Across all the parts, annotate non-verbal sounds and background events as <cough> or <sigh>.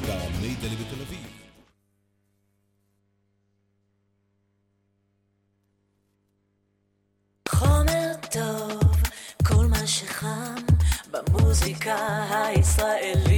בברמיידלי בתל אביב. חומר טוב, כל מה שחם במוזיקה הישראלית.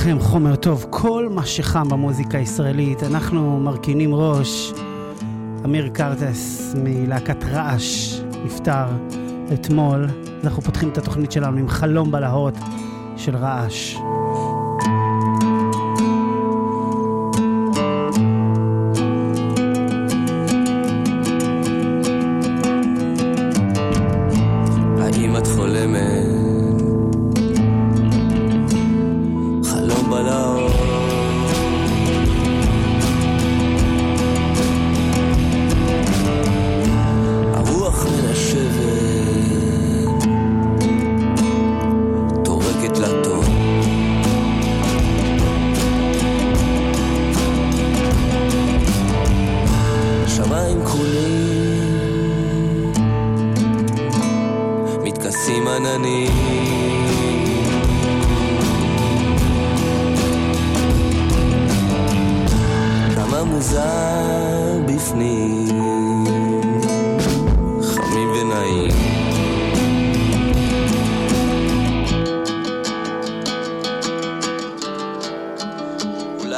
לכם, חומר טוב, כל מה שחם במוזיקה הישראלית. אנחנו מרכינים ראש. אמיר קרטס מלהקת רעש נפטר אתמול. אנחנו פותחים את התוכנית שלנו עם חלום בלהות של רעש.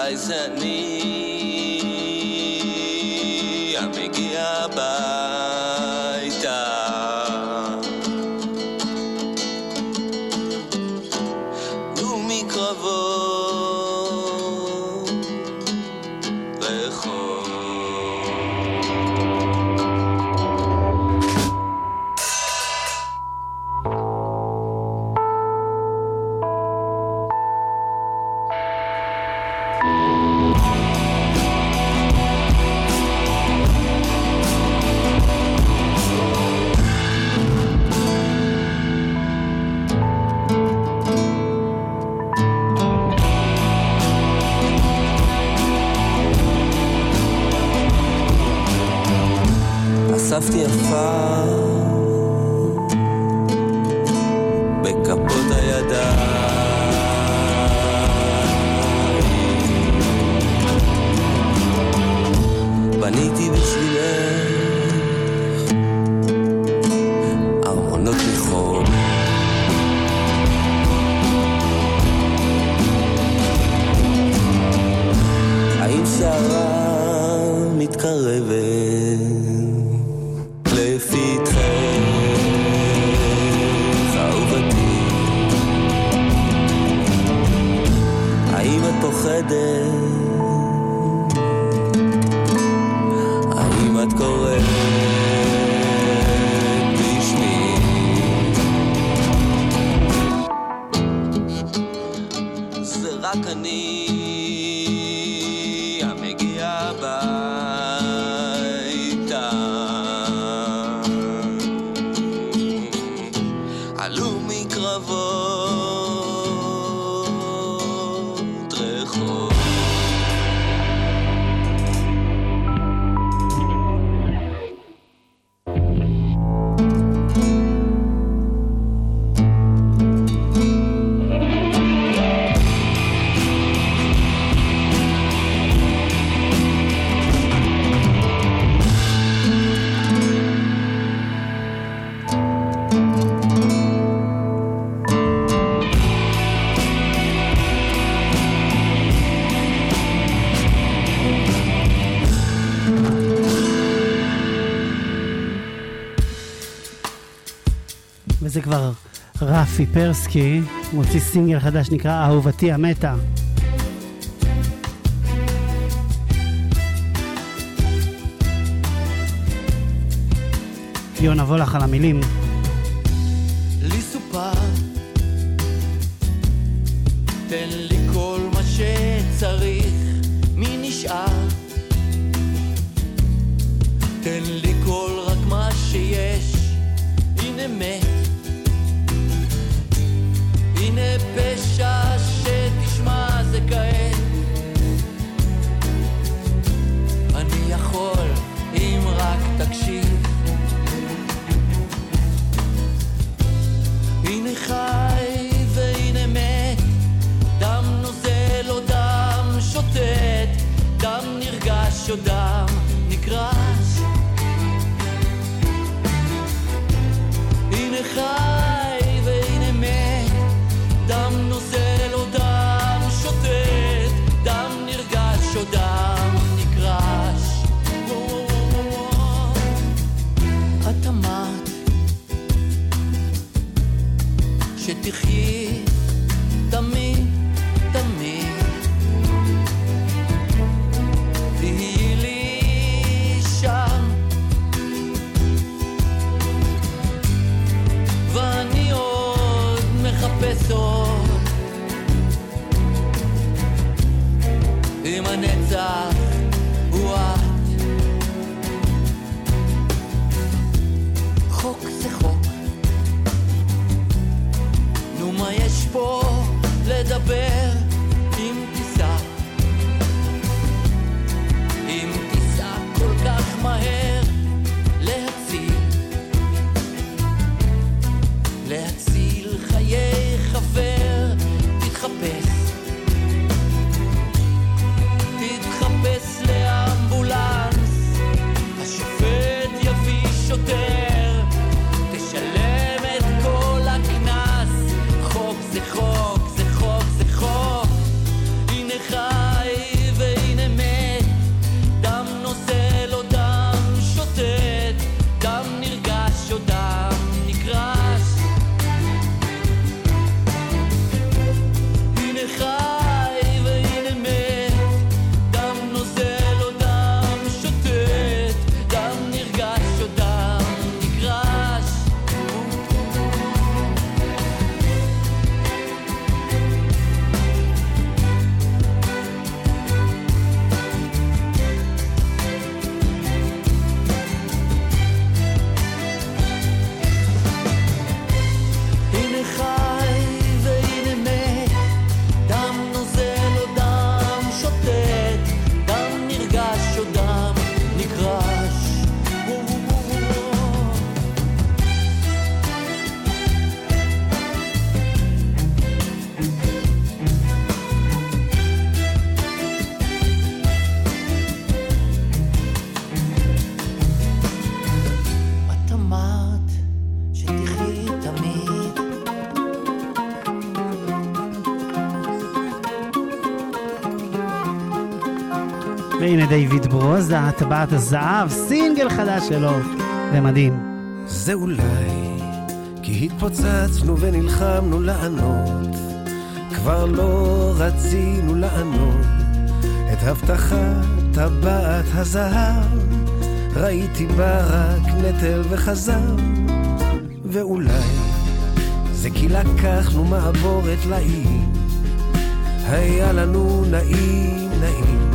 אולי זה אני פרסקי, מוציא סינגל חדש נקרא אהובתי המתה. יונה וולך על המילים. ברוזה, טבעת הזהב, סינגל חדש שלו. זה מדהים. זה אולי כי התפוצצנו ונלחמנו לענות, כבר לא רצינו לענות את הבטחת טבעת הזהב, ראיתי בה רק נטל וחזר, ואולי זה כי לקחנו מעבורת לאי, היה לנו נעים נעים,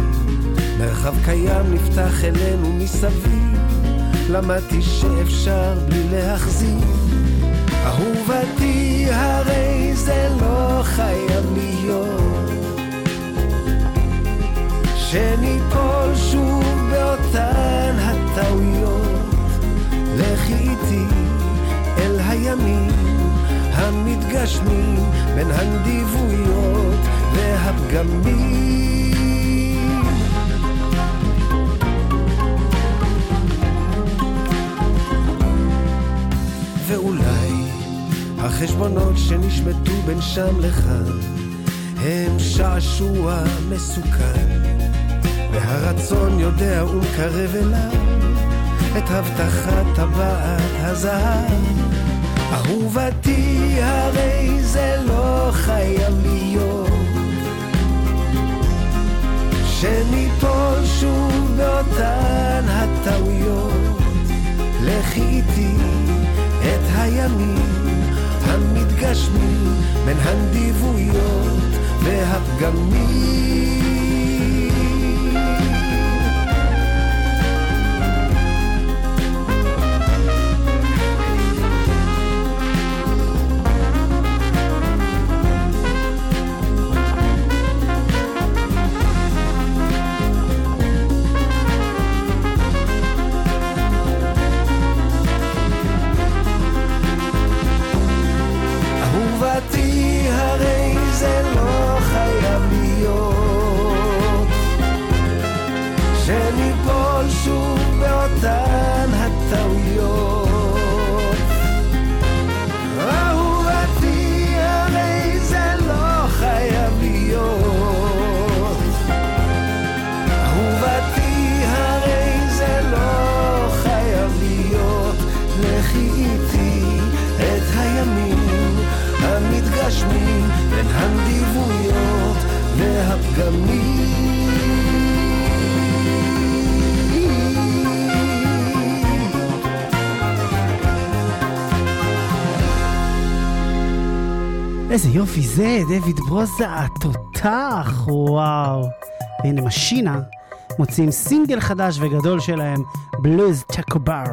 מרחב קיים נפתח אלינו מסביב. למדתי שאפשר בלי להחזיר. אהובתי, הרי זה לא חייב להיות. שניפול שוב באותן הטעויות. לכי איתי אל הימים המתגשמים בין הנדיבויות והפגמים. החשבונות שנשמטו בין שם לכאן הם שעשוע מסוכן והרצון יודע ומקרב אליו את הבטחת טבעת הזהב. אהובתי הרי זה לא חייב להיות. שניפול שוב באותן הטעויות. לכי איתי את הימים המתגשמים בין הנדיבויות והפגמים. איזה יופי זה, דויד ברוזה, התותח, וואו. והנה משינה, מוציאים סינגל חדש וגדול שלהם, בלוז צ'קובר.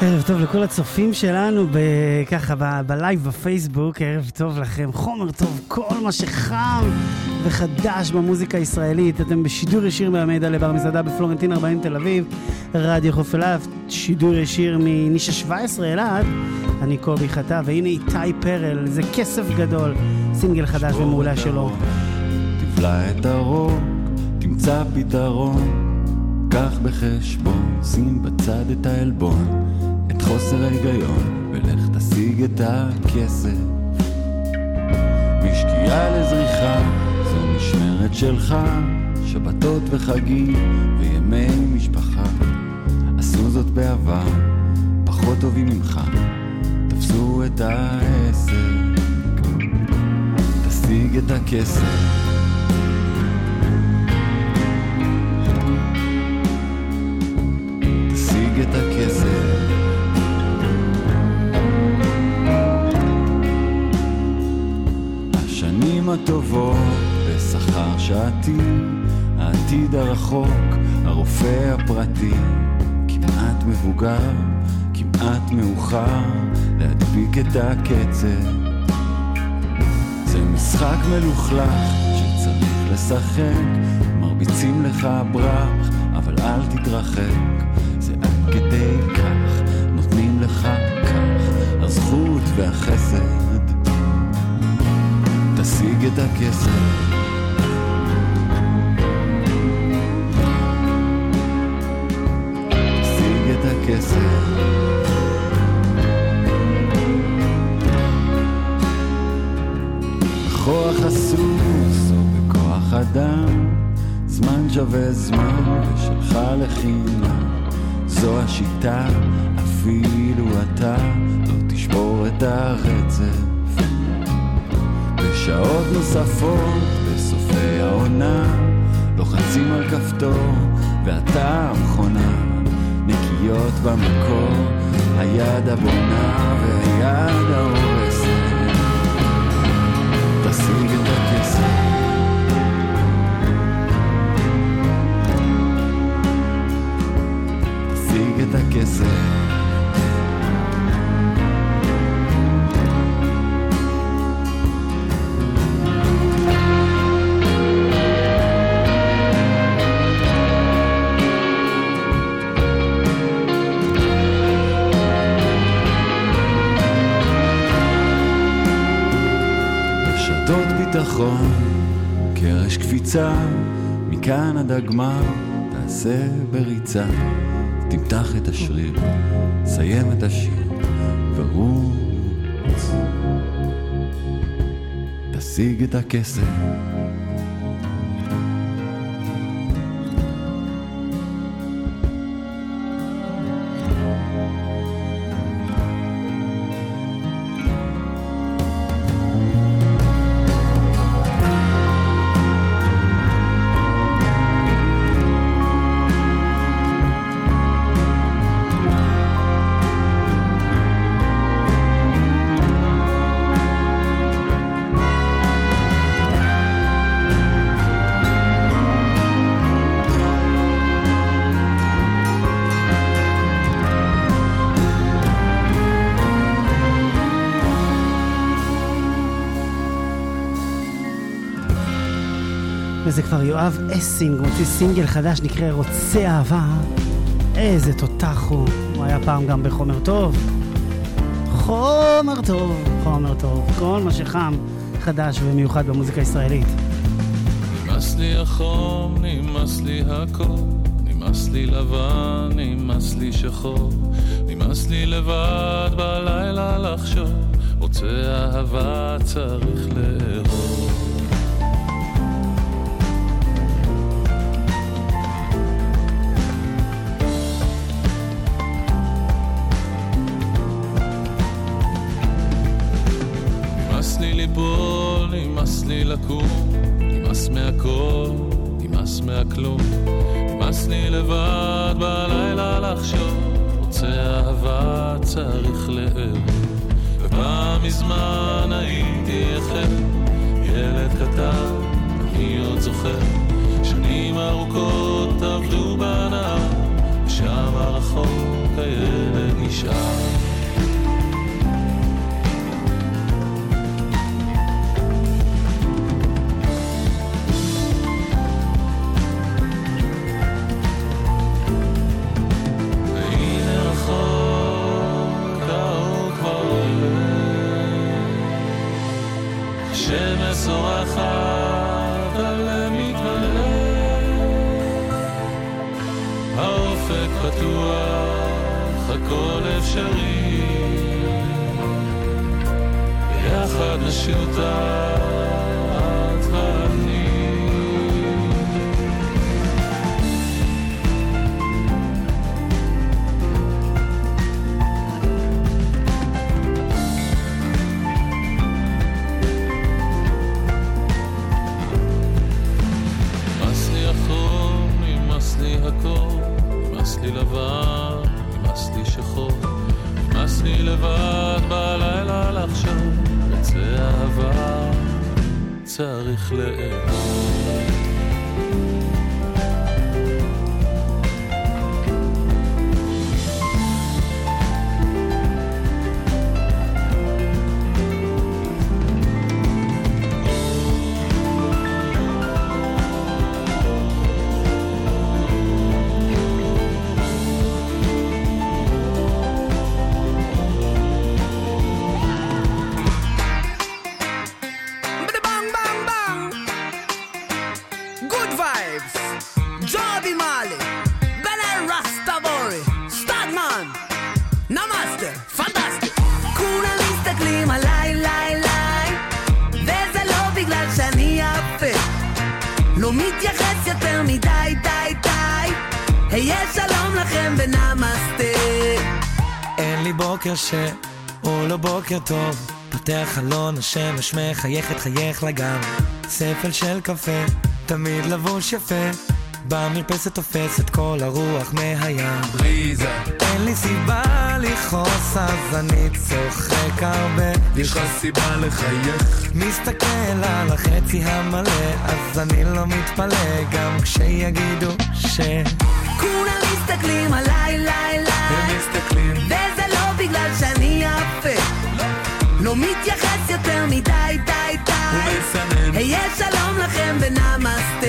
ערב טוב לכל הצופים שלנו, ב- ככה ב- ב live בפייסבוק, ערב טוב לכם, חומר טוב, כל מה שחם וחדש במוזיקה הישראלית. אתם בשידור ישיר מהמידע לבר מסעדה בפלורנטין 40 תל אביב, רדיו חוף אילת, שידור ישיר מנישה 17 אלעד. אני קובי חטא, והנה איתי פרל, זה כסף גדול, סינגל חדש ומעולה שלו. תבלע את הרוק, תמצא פתרון. קח בחשבון, שים בצד את העלבון, את חוסר ההיגיון, ולך תשיג את הכסף. משקיעה לזריחה, זו משמרת שלך, שבתות וחגים וימי משפחה. עשו זאת בעבר, פחות טובים ממך, תפסו את העסק, תשיג את הכסף. הטובות. בשכר שעתי, העתיד הרחוק, הרופא הפרטי, כמעט מבוגר, כמעט מאוחר, להדביק את הקצב. זה משחק מלוכלך שצריך לשחק, מרביצים לך ברח, אבל אל תתרחק, זה עד כדי כך, נותנים לך כך, הזכות והחסד. את הכסף. את הכסף. בכוח הסוס או בכוח אדם, זמן שווה זמן ושלך לחינם. זו השיטה, אפילו אתה לא תשבור את הרצף. בשעות נוספות, בסופי העונה, לוחצים על כפתור, ואתה המכונה, נקיות במקור, היד הבונה והיד ההורסת. תשיג את הכסף. תשיג את הכסף. קפיצה, מכאן עד הגמר, תעשה בריצה, תמתח את השריר, סיים את השיר, ורוץ. תשיג את הכסף. וזה כבר יואב אסינג, מוציא סינגל חדש נקרא רוצה אהבה. איזה תותח הוא. הוא היה פעם גם בחומר טוב. חומר טוב, חומר טוב. כל מה שחם, חדש ומיוחד במוזיקה הישראלית. נמאס לי החום, נמאס לי הכל, נמאס לי לבן, נמאס לי שחור, נמאס לי לבד בלילה לחשוב, רוצה אהבה צריך לאהוב. לי לקום, נמאס מהכל, נמאס מהכלום, נמאס לי לבד בלילה לחשוב, רוצה אהבה צריך לאהוב. ופעם מזמן הייתי יחד, ילד קטן, אני עוד זוכר, שנים ארוכות עבדו בנהר, ושם הרחוק הילד נשאר. יחד צריך לאהוב. בוקר ש... הוא לא בוקר טוב. פותח חלון, השמש מחייכת, חייך לגב. ספל של קפה, תמיד לבוש יפה. במרפסת תופס את כל הרוח מהים. בריזה, אין לי סיבה לכעוס, אז אני צוחק הרבה. יש לך סיבה לחייך. מסתכל על החצי המלא, אז אני לא מתפלא, גם כשיגידו ש... כולם מסתכלים עליי, מדי, די, די. ומסנן. היה שלום לכם ונמאסטה.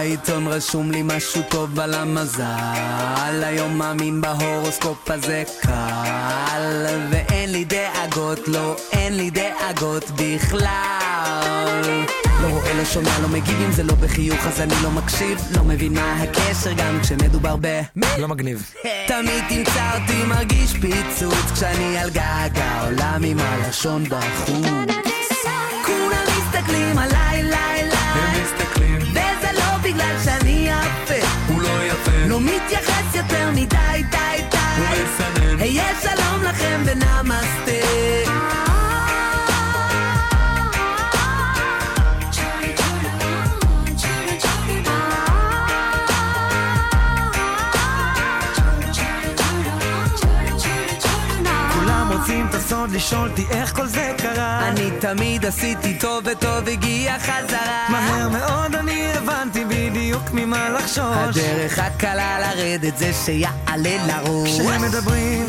בעיתון רשום לי משהו טוב על המזל היום מאמין בהורוסקופ הזה קל ואין לי דאגות, לא, אין לי דאגות בכלל לא רואה, לא שומע, לא מגיב. אם זה לא בחיוך אז אני לא מקשיב. לא מבין מה הקשר גם כשמדובר ב... לא מגניב. תמיד תמצא אותי מרגיש פיצוץ. כשאני על גג העולם עם הלשון בחוץ. כולם מסתכלים עליי, ליי, ליי הם מסתכלים, וזה לא בגלל שאני יפה. הוא לא יפה. לא מתייחס יותר מדי, די, די. הוא מסנן. היה שלום לכם ונמאסטה רוצים את הסוד לשאול אותי איך כל זה קרה. אני תמיד עשיתי טוב וטוב הגיע חזרה מהר מאוד אני הבנתי בדיוק ממה לחשוש. הדרך הקלה לרדת זה שיעלה לראש כשהם מדברים,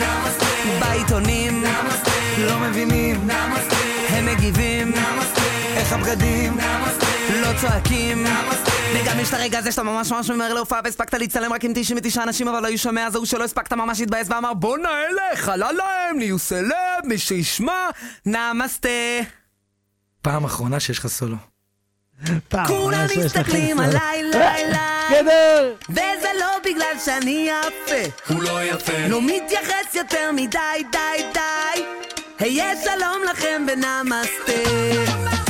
בעיתונים לא מבינים הם מגיבים איך הבגדים. לא צועקים וגם יש את הרגע הזה שאתה ממש ממש ממהר להופעה והספקת להצטלם רק עם 99 אנשים אבל היו שומע זה הוא שלא הספקת ממש התבאס ואמר בואנה אלה חלה להם נהיו סלב מי שישמע נמסטה פעם אחרונה שיש לך סולו. כולם מסתכלים. עליי לילה גדול! וזה לא בגלל שאני יפה הוא לא יפה. לא מתייחס יותר מדי די די היה שלום לכם ונמסטה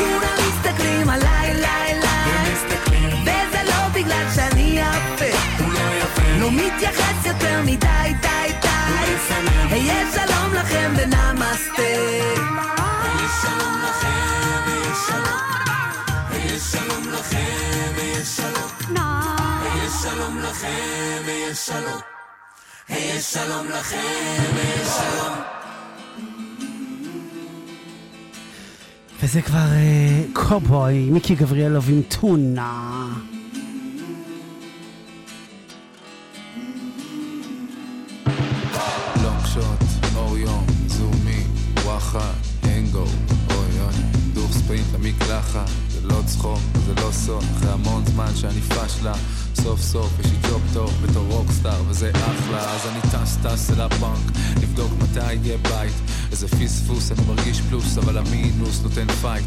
כולם מסתכלים עליי הם מסתכלים, וזה לא בגלל שאני יפה. הוא לא יפה. לא מתייחס יותר מדי די די. מסנן. היה שלום לכם ונמסטה וזה כבר אה, קובוי, מיקי גבריאלוב עם טונה. לונג שוט, הנגו, אוי אוי, דוך ספרינט למקלחת, לא צחוק, זה לא סוד, אחרי המון זמן שאני פשלה, סוף סוף יש לי ג'וב טוב בתור rockstar וזה אחלה, אז אני טס טס אל הבנק, לבדוק מתי יהיה בית, איזה פספוס, אני מרגיש פלוס, אבל המינוס נותן fight.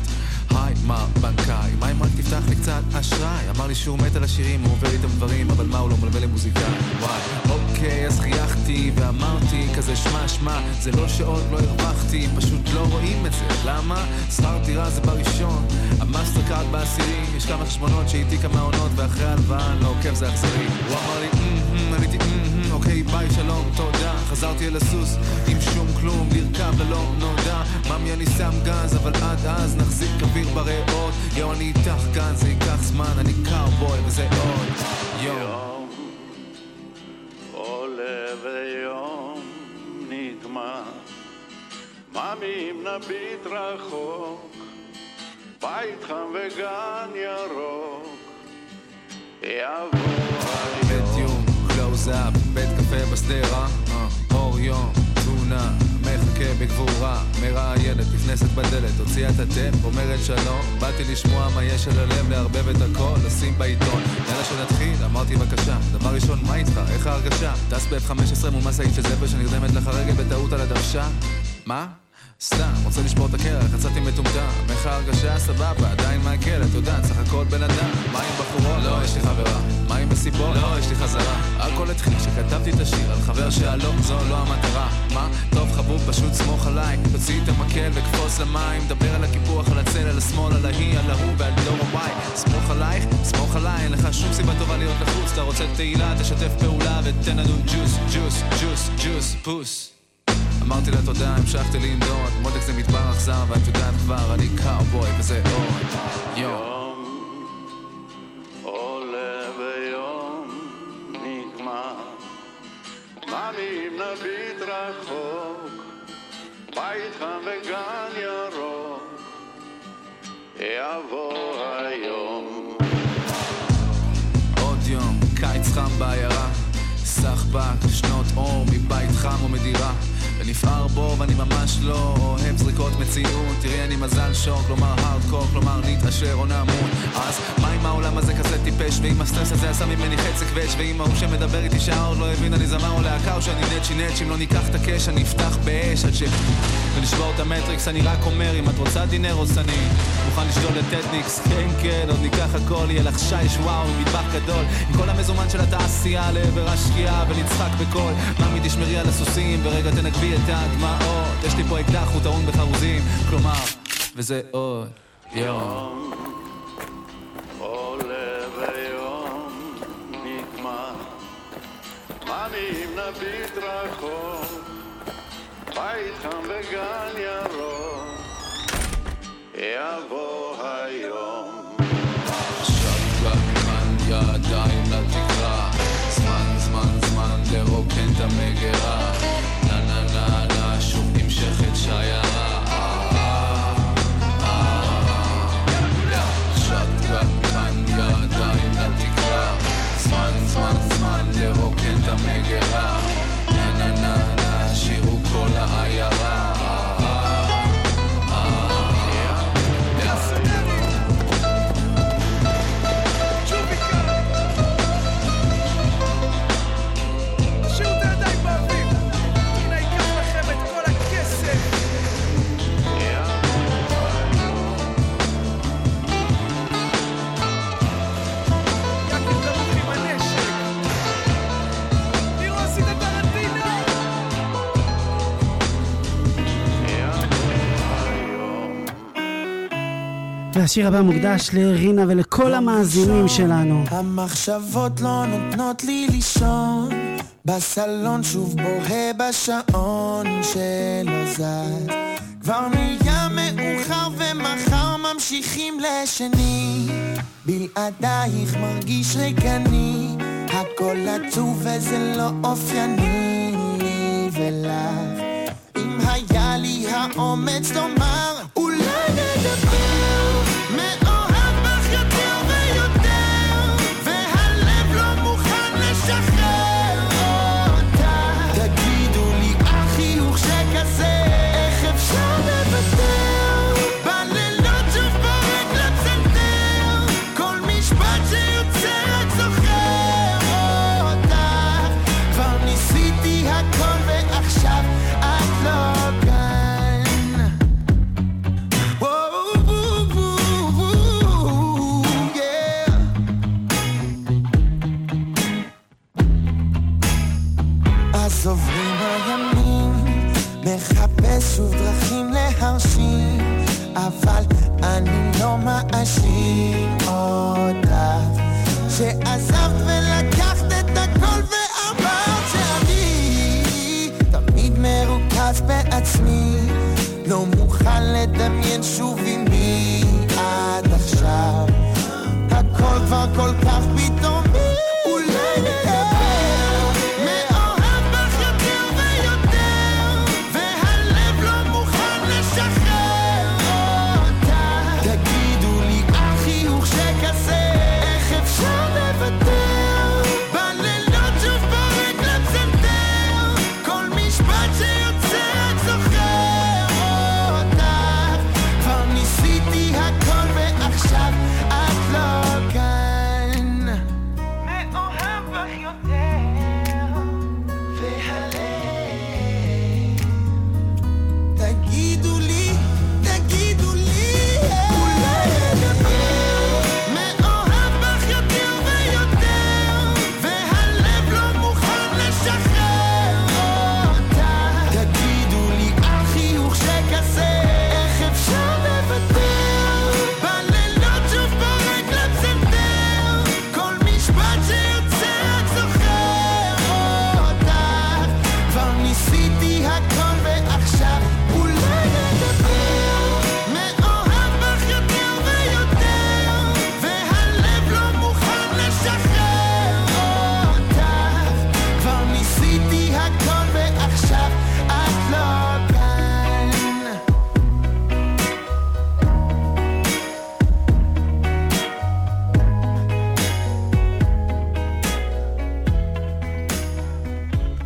היי, מר בנקאי, מה אם רק תפתח לי קצת אשראי? אמר לי שהוא מת על השירים, הוא עובר איתם דברים, אבל מה הוא לא מלווה למוזיקאי? וואי, אוקיי, אז חייכתי ואמרתי כזה שמע, שמע, זה לא שעוד לא הרווחתי, פשוט לא רואים את זה. למה? שכר דירה זה בראשון, המאסטר קארד בעשירי, יש כמה חשבונות שאיתי כמה עונות, ואחרי הלוואה אני לא עוקב זה אכזרי. הוא אמר לי, "אמ, אמ", עניתי, "אמ, אמ", אוקיי, ביי, שלום, תודה. חזרתי אל הסוס, עם שום כלום, לרכב ללא נודע. ממי אני שם גז, אבל עד אז נחזיק אוויר בריאות. יואו, אני איתך כאן, זה ייקח זמן, אני קאובוי וזה עוד. יואו. עולה ויום נגמר, ממי אם נביט רחוק, בית חם וגן ירוק, יבוא היום. בשדרה, אה, אור יום, תמונה, מחכה בגבורה, מראיינת, נכנסת בדלת, הוציאה את הטפ, אומרת שלום, באתי לשמוע מה יש על הלב, לערבב את הכל, לשים בעיתון, יאללה שנתחיל, אמרתי בבקשה, דבר ראשון, מה איתך, איך ההרגשה? טס ב-F-15 מול משאית של זבל שנרדמת לך רגל בטעות על הדוושה? מה? סתם, רוצה לשבור את הקרח, יצאתי מטומטם. איך ההרגשה? סבבה, עדיין מעכל, את יודעת, סך הכל בן אדם. מה עם בחורות? לא, יש לי חברה. מה עם מסיבות? לא, יש לי חזרה. הכל התחיל כשכתבתי את השיר על חבר שהלום, זו לא המטרה. מה? טוב חבוב, פשוט סמוך עליי. תוציא את המקל וקפוץ למים. דבר על הקיפוח, על הצל, על השמאל, על ההיא, על ההוא ועל דור הוואי סמוך עלייך, סמוך עליי, אין לך שום סיבה טובה להיות לחוץ. אתה רוצה תהילה, תשתף פעולה ותן לנו ג'וס, ג'וס, ג'וס, ג'וס, פוס אמרתי לה תודה, המשכתי לנדוד, מותק זה מדבר אכזר, ואת יודעת כבר, אני קאובוי וזה עוד יום. עולה ויום נגמר. ממי אם נביט רחוק, בית חם וגן ירוק, יבוא היום. עוד יום, קיץ חם בעיירה, סחבק, שנות אור מבית חם ומדירה. ונפער בו ואני ממש לא אוהב זריקות מציאות. תראי אני מזל שור, כלומר הארדקור, כלומר נתעשר או נמות אז מה אם העולם הזה כזה טיפש? ואם הסטרס הזה עשה ממני חצי כבש? ואם ההוא שמדבר איתי שעה עוד לא הבין אני זמר או להקה או שאני נצ'י נצ' אם לא ניקח את הקש אני אפתח באש עד ש... ולשבור את המטריקס. אני רק אומר אם את רוצה דינר או סני מוכן לשדול טטניקס כן כן עוד ניקח הכל יהיה לך שיש וואו מטבח גדול. עם כל המזומן של התעשייה לעבר השקיעה ולצחק בקול ממי תשמרי על הסוסים ורגע תנגבי את הדמעות יש לי פה אקדח הוא טעון בחרוזים. כלומר וזה עוד יום. נביט רחוק, יבוא היום. והשיר הבא מוקדש לרינה ולכל המאזינים שלנו. המחשבות לא נותנות לי לישון. בסלון שוב בוהה בשעון שלא זז כבר נהיה מאוחר ומחר ממשיכים לשני. בלעדייך מרגיש ריקני הכל עצוב וזה לא אופייני לי ולך. אם היה לי האומץ לומר אולי נדבר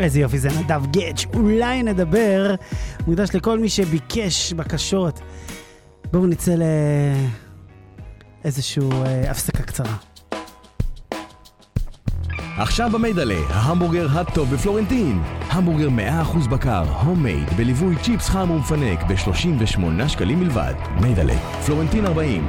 איזה יופי זה נדב גץ', אולי נדבר, מוקדש לכל מי שביקש בקשות. בואו נצא לאיזושהי אה, הפסקה קצרה. עכשיו במיידלה, ההמבורגר הטוב בפלורנטין. המבורגר 100% בקר, הומייד, בליווי צ'יפס חם ומפנק ב-38 שקלים בלבד. מיידלה, פלורנטין 40.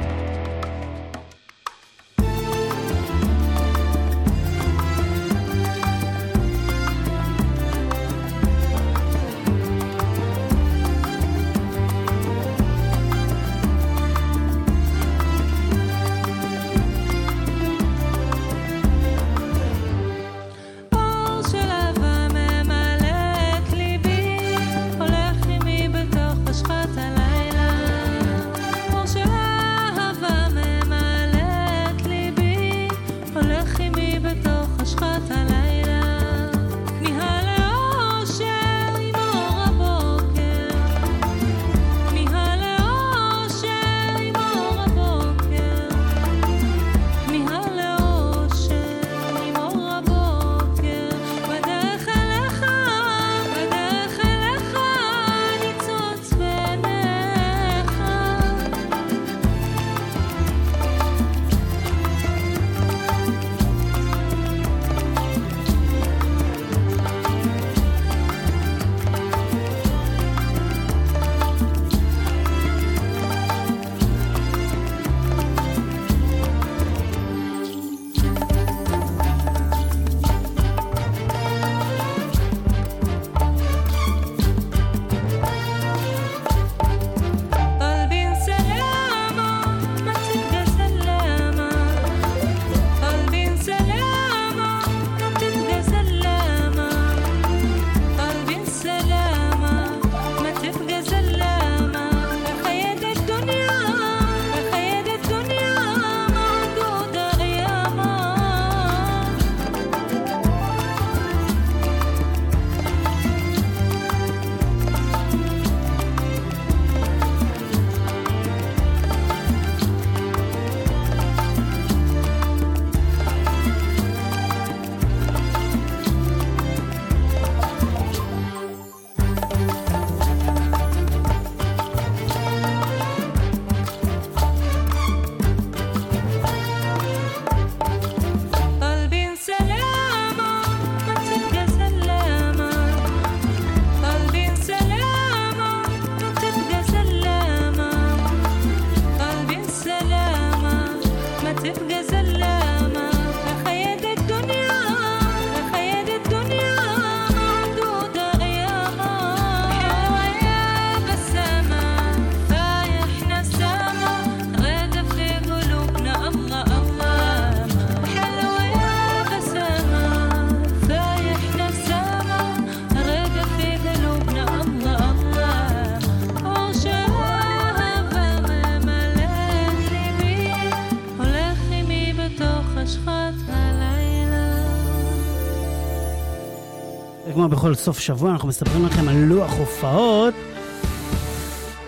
בכל סוף שבוע אנחנו מספרים לכם על לוח הופעות.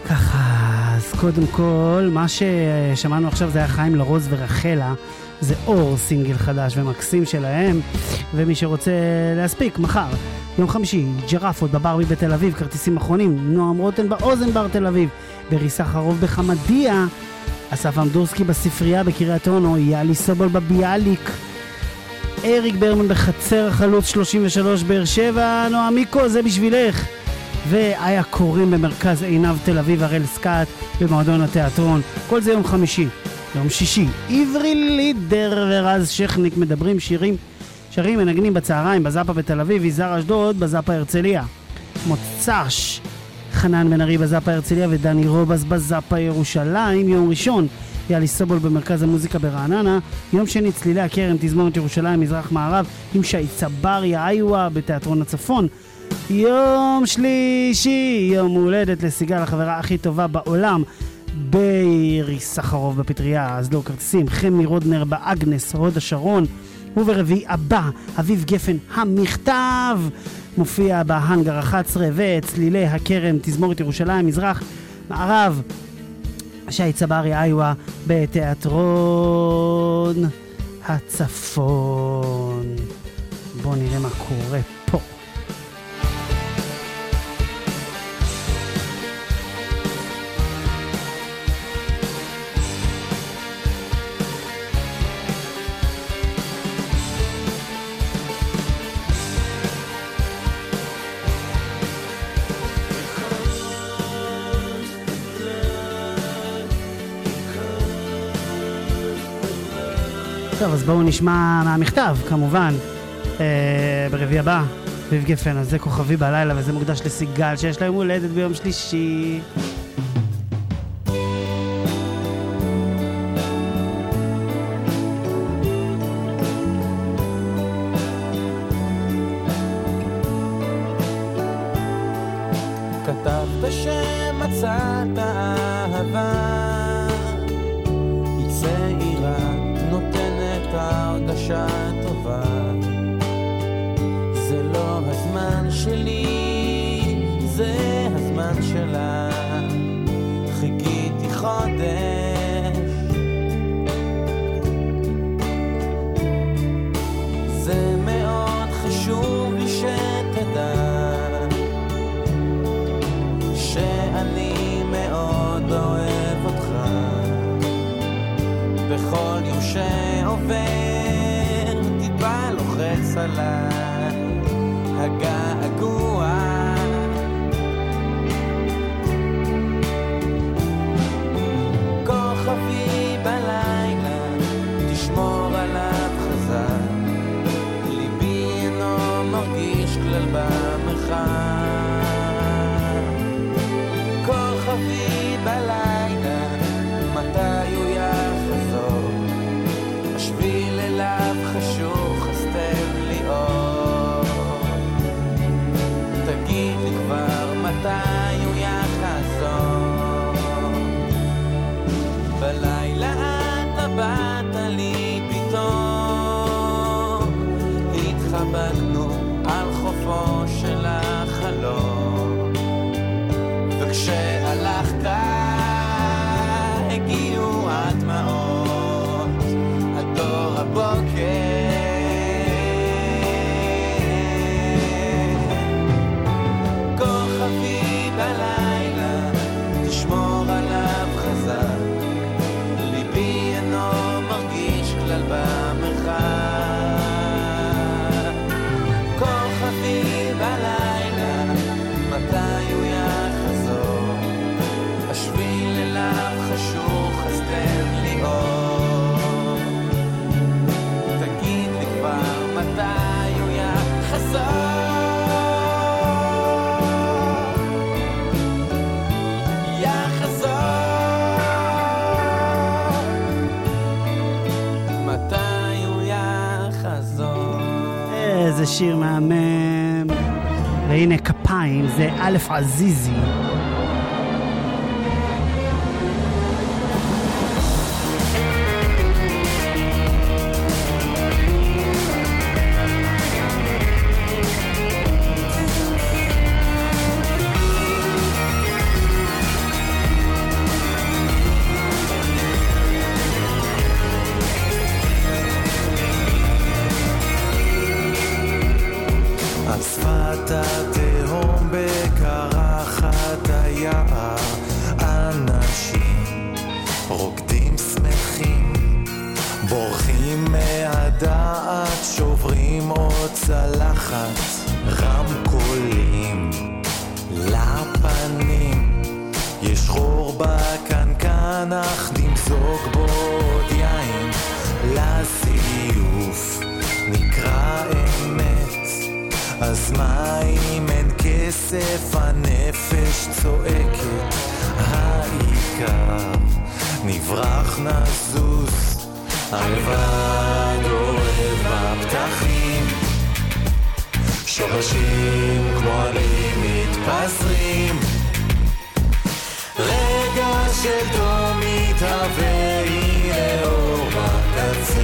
ככה, אז קודם כל, מה ששמענו עכשיו זה היה חיים לרוז ורחלה. זה אור סינגל חדש ומקסים שלהם, ומי שרוצה להספיק, מחר, יום חמישי, ג'רפות בברבי בתל אביב, כרטיסים אחרונים, נועם רוטן באוזן בר תל אביב, בריסה חרוב בחמדיה, אסף אמדורסקי בספרייה בקריית אונו, יאלי סובול בביאליק, אריק ברמן בחצר החלוץ 33 באר שבע, נועה מיקו, זה בשבילך. ואיה קוראים במרכז עינב תל אביב, הראל סקאט במועדון התיאטרון. כל זה יום חמישי. יום שישי, עברי לידר ורז שכניק מדברים שירים, שרים מנגנים בצהריים, בזאפה בתל אביב, יזהר אשדוד, בזאפה הרצליה. מוצ"ש, חנן בן ארי בזאפה הרצליה ודני רובס בזאפה ירושלים. יום ראשון, יאלי סובול במרכז המוזיקה ברעננה. יום שני, צלילי הכרם, תזמורת ירושלים, מזרח מערב, עם שי צברי, איווה בתיאטרון הצפון. יום שלישי, יום הולדת לסיגל, החברה הכי טובה בעולם, בירי סחרוב בפטריה, אז לא כרטיסים, חמי רודנר באגנס, הוד השרון, וברביעי הבא, אביב גפן, המכתב, מופיע בהאנגר 11, וצלילי הכרם, תזמורת ירושלים, מזרח, מערב, שי צברי איווה בתיאטרון הצפון. בואו נראה מה קורה בואו נשמע מהמכתב, כמובן, אה, ברביעי הבא, אביב גפן, אז זה כוכבי בלילה, וזה מוקדש לסיגל, שיש לה יום הולדת ביום שלישי. 2 זה א' עזיזי. הלבד אוהב הפתחים שורשים כמו עלים מתפזרים. רגע של תום מתהווה הנה אור בקצה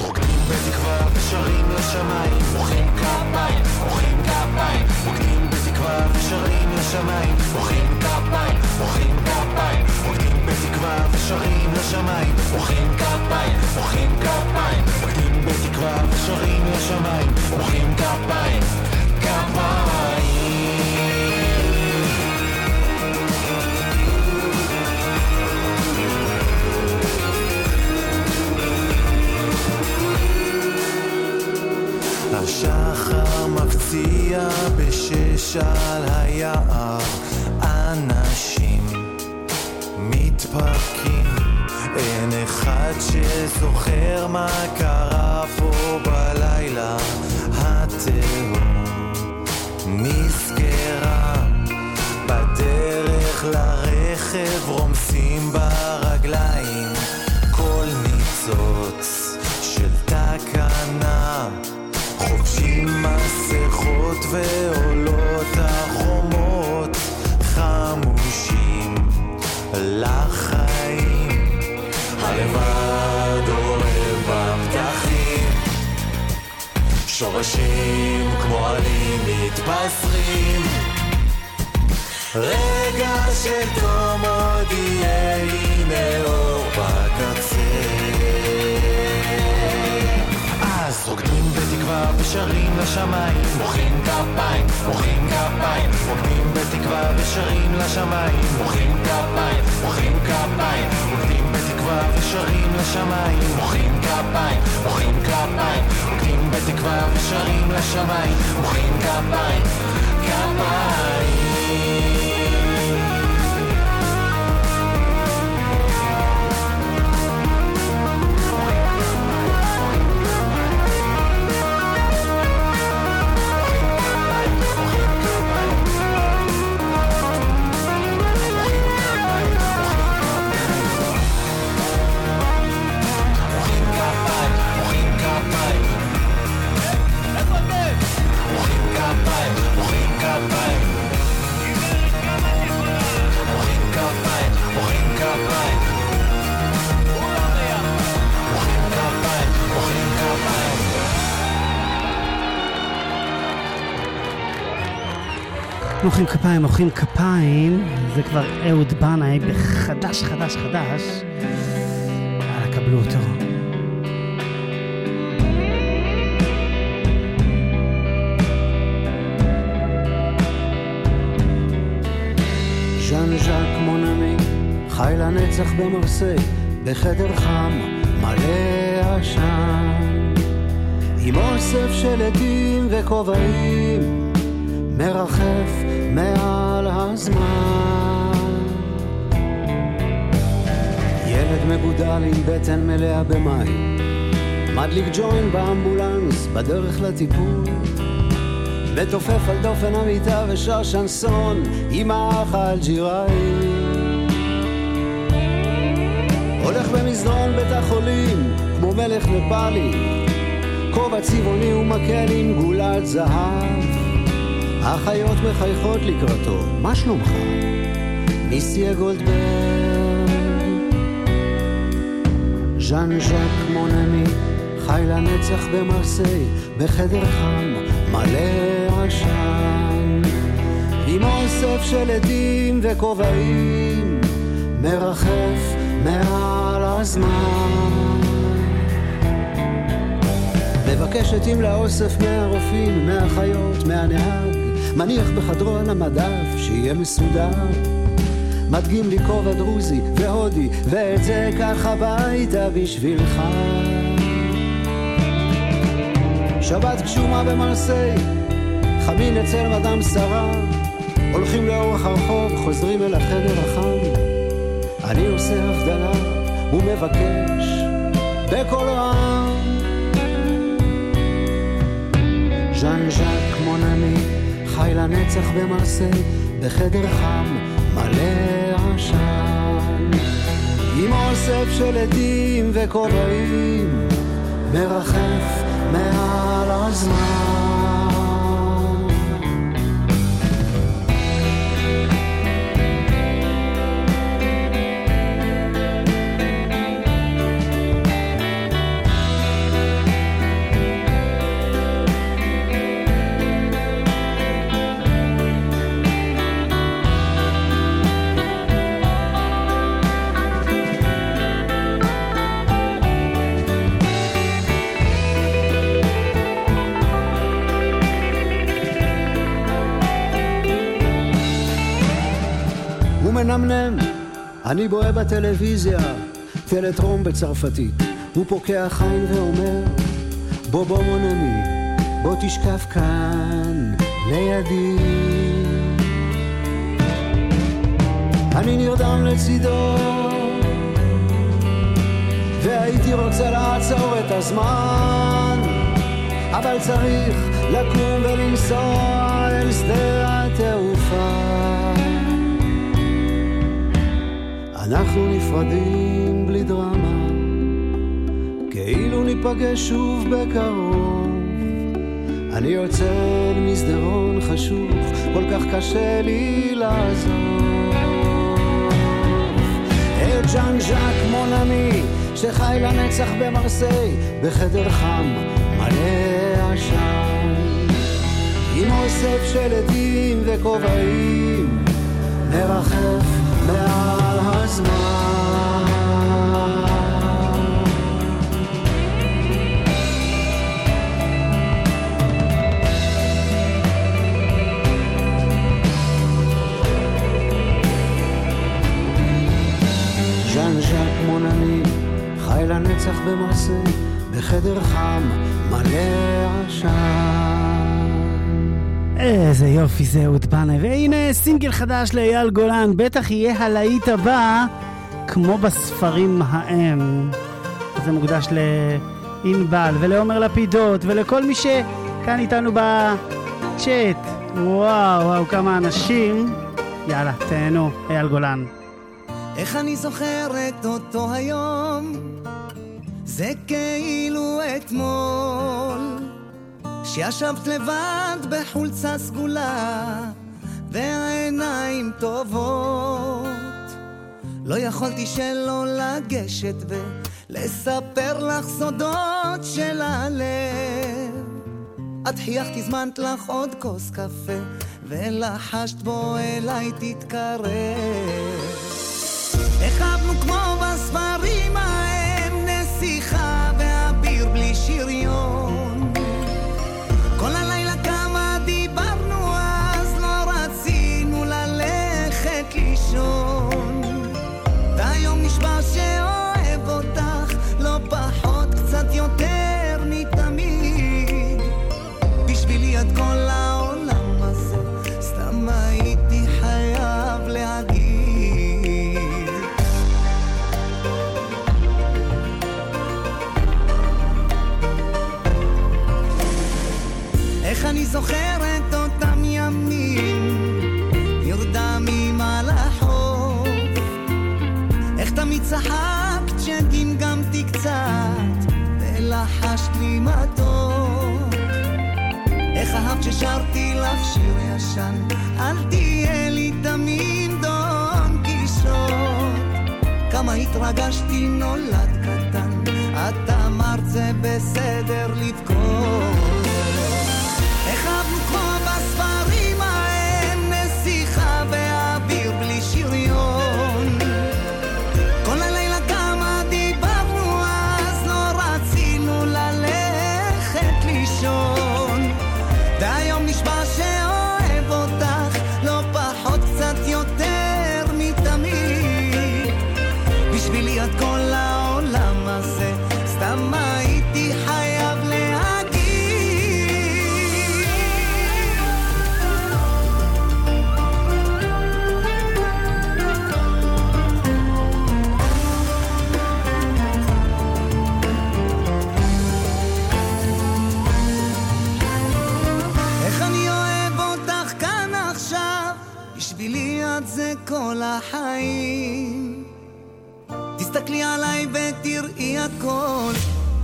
רוקדים בתקווה ושרים לשמיים מוחאים כפיים, מוחאים כפיים. רוקדים בתקווה ושרים לשמיים מוחאים כפיים, מוחאים כפיים. רוקדים בתקווה ושרים לשמיים מוחאים כפיים, מוחאים כפיים. רוקדים בתקווה ושרים לשמיים מוחאים כפיים, כפיים. השחר מפציע בשש על היער, אנשים מתפרקים, אין אחד שזוכר מה קרה פה בלילה. התהום שורשים כמו עלים מתפזרים רגע של תום עוד יהיה הנה אור בקצה. אז רוקדים בתקווה ושרים לשמיים מוחאים כפיים, מוחאים כפיים. רוקדים בתקווה ושרים לשמיים מוחאים כפיים, מוחאים כפיים בתקווה ושרים לשמיים מוחאים כפיים, מוחאים כפיים רוקדים בתקווה ושרים לשמיים מוחאים כפיים, כפיים מוחאים כפיים, מוחאים כפיים, זה כבר אהוד בנאי בחדש, חדש, חדש. יאללה, קבלו אותו. ז'אן ז'אק מונמי, חי לנצח במרסיי, בחדר חם, מלא עשן. עם אוסף של עדים וכובעים, מרחף מעל הזמן. ילד מגודל עם בטן מלאה במים, מדליק ג'וין באמבולנס בדרך לטיפול. מתופף על דופן המיטה ושר שנסון עם האח האלג'יראי. הולך במסדרון בית החולים כמו מלך נפאלי, כובע צבעוני ומקל עם גולת זהב. האחיות מחייכות לקראתו, מה שלומך? מיסיה גולדברג. ז'אן ז'אק מונמי, חי לנצח במרסיי, בחדר חם, מלא עשן. עם אוסף של עדים וכובעים, מרחף מעל הזמן. מבקשת אם לאוסף מהרופאים, מהאחיות, מהנהג, מניח בחדרו על המדף, שיהיה מסודר. מדגים לי כובע דרוזי והודי, ואת זה קח הביתה בשבילך. שבת גשומה במרסיי, חמין אצל מדאם שרה, הולכים לאורך הרחוב, חוזרים אל החדר החם. אני עושה הבדלה ומבקש בקול רם. ז'אן ז'אק מונמי, חי לנצח במרסיי, בחדר חם, מלא עשן. עם אוסף של עדים וכובעים, מרחף מעל הזמן. אני בוהה בטלוויזיה, טלטרום בצרפתית. הוא פוקח עין ואומר, בוא בוא מונמי, בוא תשכב כאן לידי. אני נרדם לצידו, והייתי רוצה לעצור את הזמן, אבל צריך לקום ולנסוע אל שדה התעופה. אנחנו נפרדים בלי דרמה, כאילו ניפגש שוב בקרוב. אני יוצא למסדרון חשוך, כל כך קשה לי לעזוב. את ז'אן ז'אק מונמי, שחי לנצח במרסיי, בחדר חם מלא עשן. עם אוסף של עדים וכובעים, מרחף מעל הזמן. ז'אן יופי זה אהוד בנאי. והנה סינגל חדש לאייל גולן, בטח יהיה הלהיט הבא, כמו בספרים ההם. זה מוקדש לענבל ולעומר לפידות ולכל מי שכאן איתנו בצ'אט. וואו, וואו, כמה אנשים. יאללה, תהנו, אייל גולן. איך אני זוכרת אותו היום, זה כאילו אתמול, שישבת לבד בחולצה סגולה, והעיניים טובות. לא יכולתי שלא לגשת ולספר לך סודות של הלב. את חייכת, הזמנת לך עוד כוס קפה, ולחשת בו אליי תתקרב. איך אני זוכרת אותם ימים, נרדמים על החוף. איך תמיד צחקת שגמגמתי קצת, ולחשת לי מתוק. איך אהבת ששרתי לך שיר ישן, אל תהיה לי תמים דון קישוט. כמה התרגשתי נולד קטן, את אמרת זה בסדר לבכות. הכל,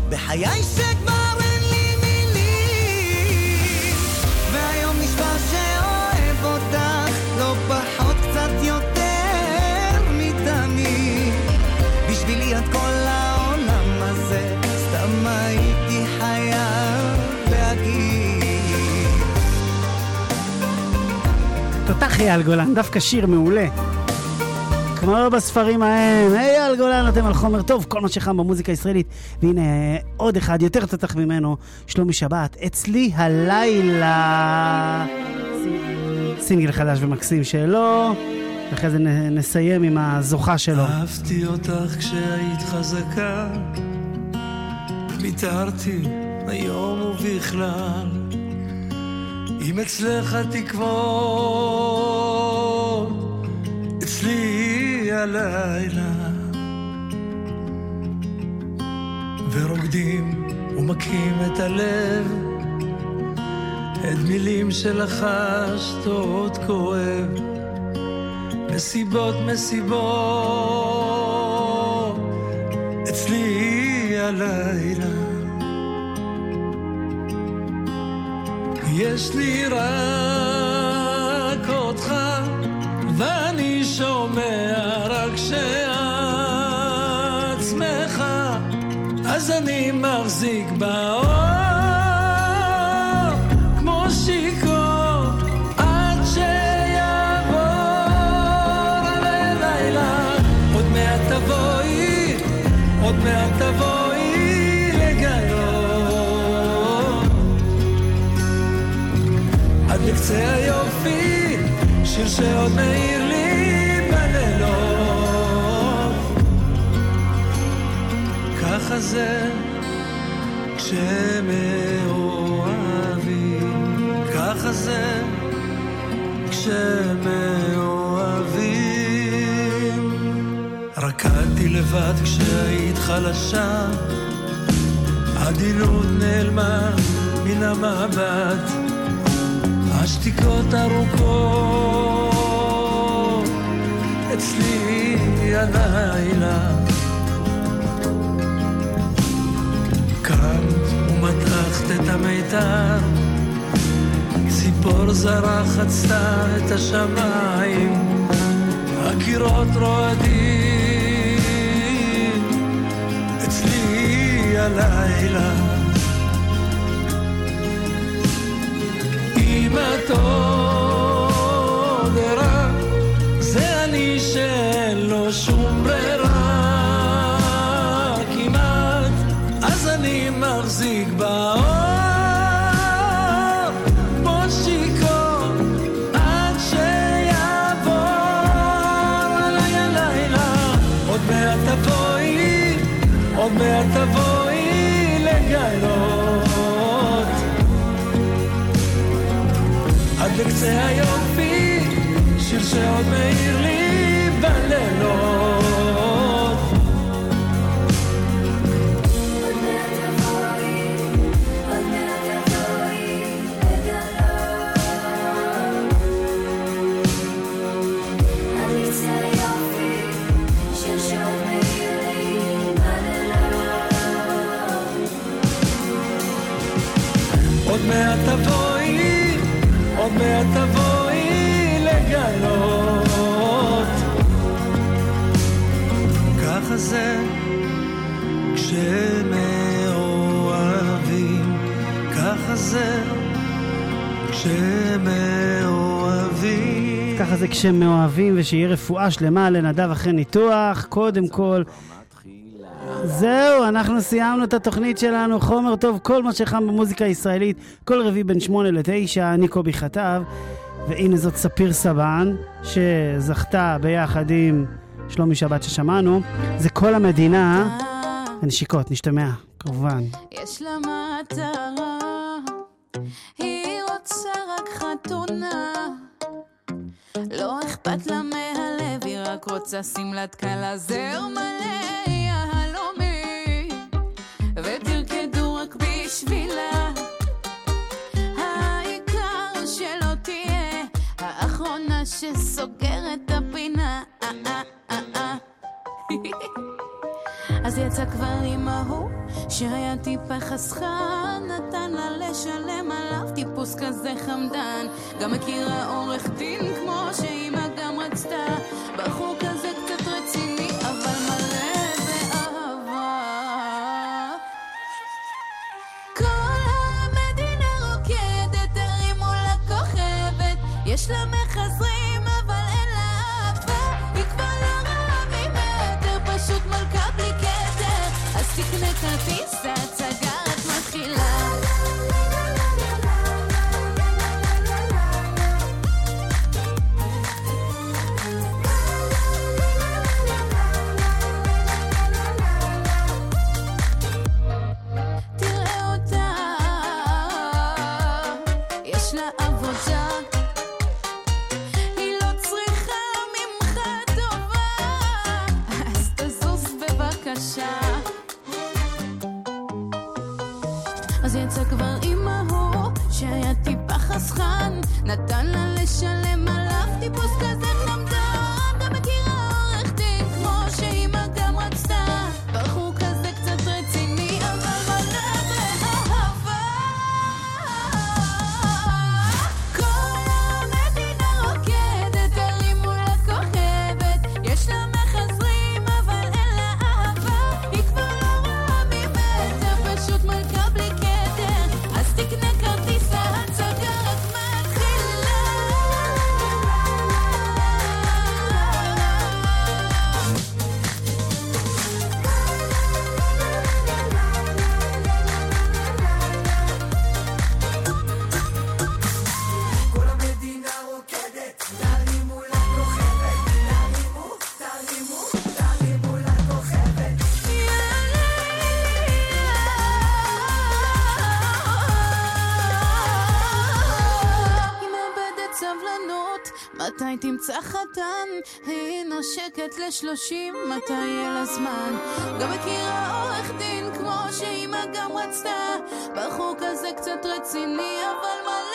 בחיי שכבר אין לי מילים. והיום נשבע שאוהב אותך, לא פחות קצת יותר מתמיד. בשבילי את כל העולם הזה, סתם הייתי חייב להגיד. תותח אייל גולן, דווקא שיר מעולה. כמו בספרים ההם, אייל גולן נותן על חומר טוב, כל מה שחם במוזיקה הישראלית. והנה עוד אחד, יותר תותח ממנו, שלומי שבת, אצלי הלילה. סינגל חדש ומקסים שלו, ואחרי זה נסיים עם הזוכה שלו. אהבתי אותך כשהיית חזקה, ויתרתי היום ובכלל. אם אצלך תקוות, אצלי הלילה. ורוקדים ומכים את הלב, את מילים שלחשת עוד כואב, מסיבות מסיבות, אצלי הלילה. יש לי רק מחזיק באור כמו שיכור עד שיעבור הלילה. עוד מעט תבואי, לגלות עד לקצה היופי, שיר שעוד מאיר לי בלילות. ככה זה כשמאוהבים, ככה זה כשמאוהבים. רקדתי לבד כשהיית חלשה, עדינות נעלמה מן המבט. השתיקות ארוכות אצלי הלילה קמת ומתחת את המיתר. ציפור זרה חצתה את השמיים הקירות רועדים. אצלי הלילה. אם את לקצה היופי, שיר שעוד מאיר זה כשמאוהבים, ושיהיה רפואה שלמה לנדב אחרי ניתוח. קודם כל... זהו, אנחנו סיימנו את התוכנית שלנו, חומר טוב, כל מה שחם במוזיקה הישראלית, כל רביעי בין שמונה לתשע, אני קובי חטב, והנה זאת ספיר סבן, שזכתה ביחד עם שלומי שבת ששמענו, זה כל המדינה, הנשיקות, נשתמע, כמובן. יש לה מטרה, היא רוצה רק חתונה. לא אכפת לה מהלב, היא רק רוצה שמלת כלה זר מלא יהלומי. ותרקדו רק בשבילה. העיקר שלא תהיה האחרונה שסוגרת את הפינה. אה, אה, אה. <laughs> אז יצא כבר עם ההוא שהיה טיפה חסכן נתן לה לשלם עליו טיפוס כזה חמדן. גם מכירה עורך דין כמו שאימא גם רצתה. בחור כזה קצת רציני אבל מלא באהבה. כל המדינה רוקדת הרימו לה כוכבת. יש לה מחזרים אז נתן לה לשלם היא נושקת לשלושים, מתי יהיה לה זמן? גם הכירה עורך דין כמו שאימא גם רצתה, בחור כזה קצת רציני, אבל מה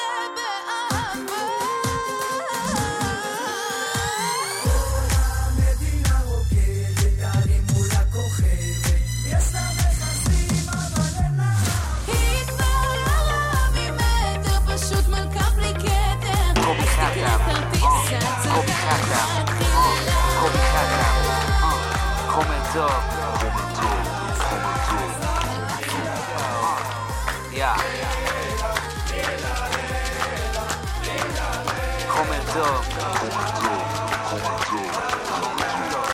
走。